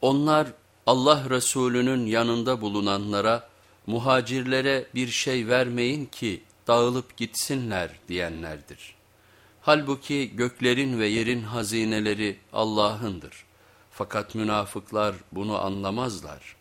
Onlar Allah Resulü'nün yanında bulunanlara muhacirlere bir şey vermeyin ki dağılıp gitsinler diyenlerdir. Halbuki göklerin ve yerin hazineleri Allah'ındır. Fakat münafıklar bunu anlamazlar.''